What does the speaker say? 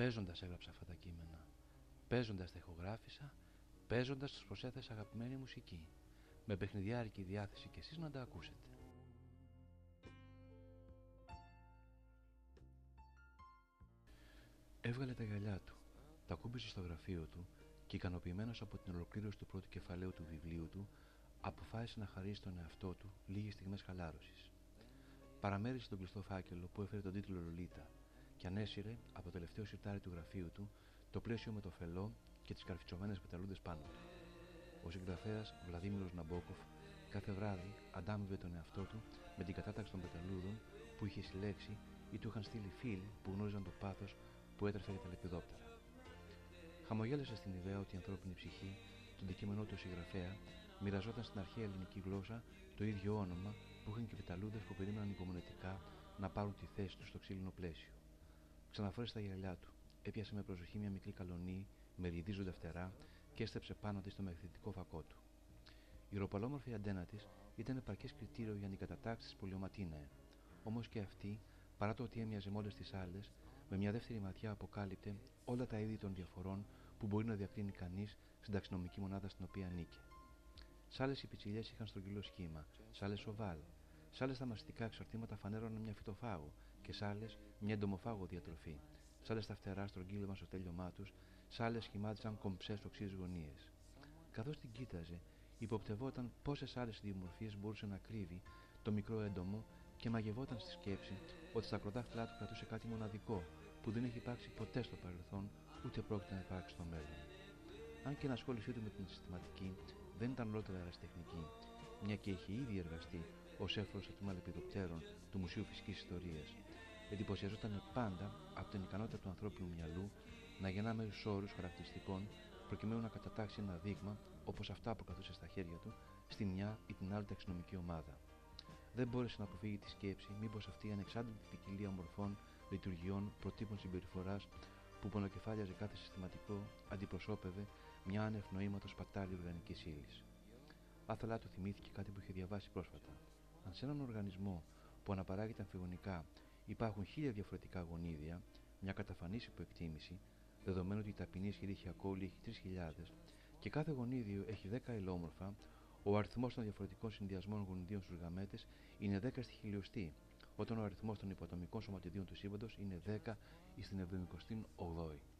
Παίζοντας έγραψα αυτά τα κείμενα. Παίζοντας τα ηχογράφησα, παίζοντας τους προσέθεσα αγαπημένη μουσική. Με παιχνιδιάρικη διάθεση κι εσείς να τα ακούσετε. Έβγαλε τα γυαλιά του, τα κούμπησε στο γραφείο του και ικανοποιημένος από την ολοκλήρωση του πρώτου κεφαλαίου του βιβλίου του, αποφάσισε να χαρίσει τον εαυτό του λίγες στιγμές χαλάρωσης. Παραμέρισε τον κλειστό φάκελο που έφερε τον τίτλο Λολίτα και ανέσυρε από το τελευταίο σιρτάρι του γραφείου του το πλαίσιο με το φελό και τις καρφιτσωμένες πεταλούδες πάνω του. Ο συγγραφέας Βλαδίμηρος Ναμπόκοφ κάθε βράδυ αντάμιβε τον εαυτό του με την κατάταξη των πεταλούδων που είχε συλλέξει ή του είχαν στείλει φίλοι που γνώριζαν το πάθος που έτρεφε για τα λεπιδόπτερα. Χαμογέλασε στην ιδέα ότι η ανθρώπινη ψυχή, το αντικείμενό του συγγραφέα, μοιραζόταν στην αρχαία ελληνική γλώσσα το ίδιο όνομα που είχαν και οι πεταλούδες που περίμεναν υπομονετικά να πάρουν τη θέση τους στο ξύλινο πλαίσιο. Ξαναφόρεσε τα γυαλιά του, έπιασε με προσοχή μια μικρή καλονή με ριδίζοντα φτερά και έστρεψε πάνω της στο μαγνητικό φακό του. Η ροπαλόμορφη αντένα της ήταν επαρκές κριτήριο για να κατατάξει τη πολιοματίναε. Όμως και αυτή, παρά το ότι έμοιαζε με όλε τι άλλες, με μια δεύτερη ματιά αποκάλυπτε όλα τα είδη των διαφορών που μπορεί να διακρίνει κανείς στην ταξινομική μονάδα στην οποία ανήκε. Σ' άλλες οι πιτσιλιές είχαν στρογγυλό σχήμα, σ' άλλες οβάλ, σ' άλλες τα μαστικά εξαρτήματα φανέρωναν μια φυτοφάγο και σ' άλλες μια εντομοφάγο διατροφή, σ' άλλες τα φτερά στρογγύλευαν στο τέλειωμά τους, σ' άλλες σχημάτισαν κομψές οξύε γωνίες. Καθώς την κοίταζε, υποπτευόταν πόσες άλλες ιδιομορφίες μπορούσε να κρύβει το μικρό έντομο και μαγευόταν στη σκέψη ότι στα κροτάφυλλά του κρατούσε κάτι μοναδικό που δεν έχει υπάρξει ποτέ στο παρελθόν ούτε πρόκειται να υπάρξει στο μέλλον. Αν και η ενασχόλησή του με την συστηματική δεν ήταν ολότερα αεραστεχνική, μια και είχε ήδη εργαστεί ως έφρος του λεπιδοπτέρων του Μουσείου Φυσικής Ιστορίας, εντυπωσιαζόταν πάντα από την ικανότητα του ανθρώπινου μυαλού να γεννά μέρου όρους χαρακτηριστικών προκειμένου να κατατάξει ένα δείγμα όπως αυτά που καθούσε στα χέρια του στη μια ή την άλλη ταξινομική ομάδα. Δεν μπόρεσε να αποφύγει τη σκέψη μήπως αυτή η ανεξάρτητη ποικιλία μορφών, λειτουργιών, προτύπων συμπεριφοράς που πονοκεφάλιαζε κάθε συστηματικό αντιπροσώπευε μια άνευ νοήματος πατάλη οργανική ύλης. Άθελά του θυμήθηκε κάτι που είχε διαβάσει πρόσφατα. Αν σε έναν οργανισμό που αναπαράγεται αμφιγονικά υπάρχουν χίλια διαφορετικά γονίδια, μια καταφανής υποεκτίμηση, δεδομένου ότι η ταπεινή ισχυρή χιακόλη έχει 3.000 και κάθε γονίδιο έχει 10 ελόμορφα, ο αριθμός των διαφορετικών συνδυασμών γονιδίων στους γαμέτες είναι 10 στη χιλιοστή, όταν ο αριθμός των υποτομικών σωματιδίων του σύμπαντος είναι 10 στην 78η.